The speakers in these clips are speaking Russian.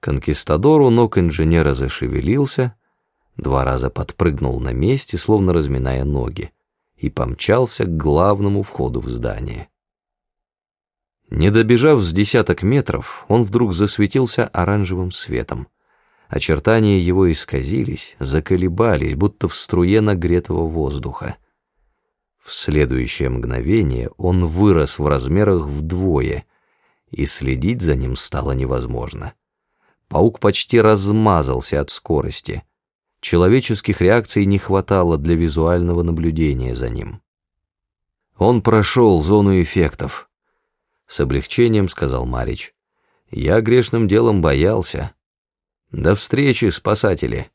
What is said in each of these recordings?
Конкистадор ног инженера зашевелился, два раза подпрыгнул на месте, словно разминая ноги, и помчался к главному входу в здание. Не добежав с десяток метров, он вдруг засветился оранжевым светом. Очертания его исказились, заколебались, будто в струе нагретого воздуха. В следующее мгновение он вырос в размерах вдвое, и следить за ним стало невозможно. Паук почти размазался от скорости. Человеческих реакций не хватало для визуального наблюдения за ним. Он прошел зону эффектов. С облегчением сказал Марич. Я грешным делом боялся. До встречи, спасатели.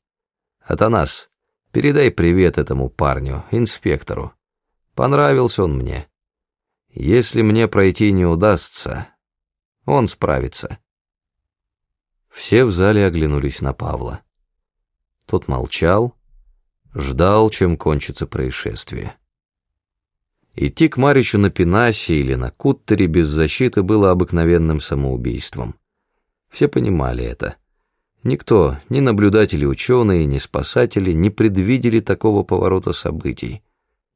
Атанас, передай привет этому парню, инспектору. Понравился он мне. Если мне пройти не удастся, он справится. Все в зале оглянулись на Павла. Тот молчал, ждал, чем кончится происшествие. Идти к Маричу на Пенасе или на Куттере без защиты было обыкновенным самоубийством. Все понимали это. Никто, ни наблюдатели ученые, ни спасатели не предвидели такого поворота событий,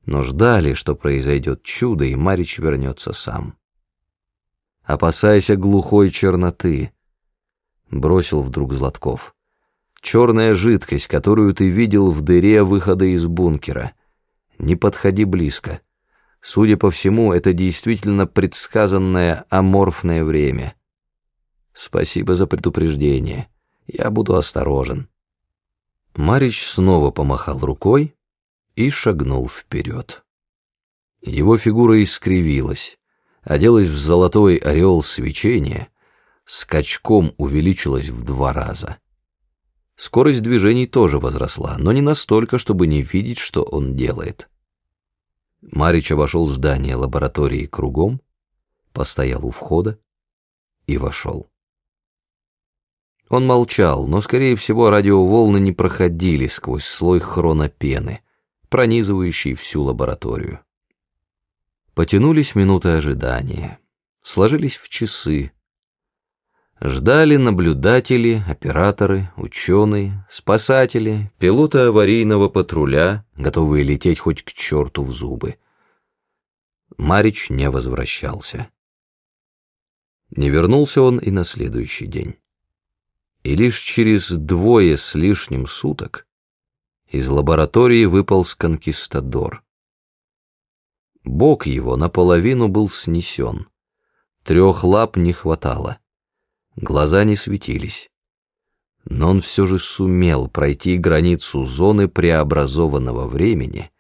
но ждали, что произойдет чудо, и Марич вернется сам. «Опасайся глухой черноты», бросил вдруг Златков. Черная жидкость, которую ты видел в дыре выхода из бункера. Не подходи близко. Судя по всему, это действительно предсказанное аморфное время. Спасибо за предупреждение. Я буду осторожен. Марич снова помахал рукой и шагнул вперед. Его фигура искривилась, оделась в золотой ореол свечения — скачком увеличилась в два раза. Скорость движений тоже возросла, но не настолько, чтобы не видеть, что он делает. Марич обошел здание лаборатории кругом, постоял у входа и вошел. Он молчал, но, скорее всего, радиоволны не проходили сквозь слой хронопены, пронизывающий всю лабораторию. Потянулись минуты ожидания, сложились в часы, Ждали наблюдатели, операторы, ученые, спасатели, пилоты аварийного патруля, готовые лететь хоть к черту в зубы. Марич не возвращался. Не вернулся он и на следующий день. И лишь через двое с лишним суток из лаборатории выполз конкистадор. Бок его наполовину был снесен. Трех лап не хватало. Глаза не светились. Но он все же сумел пройти границу зоны преобразованного времени,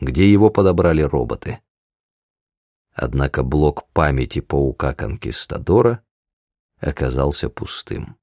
где его подобрали роботы. Однако блок памяти паука-конкистадора оказался пустым.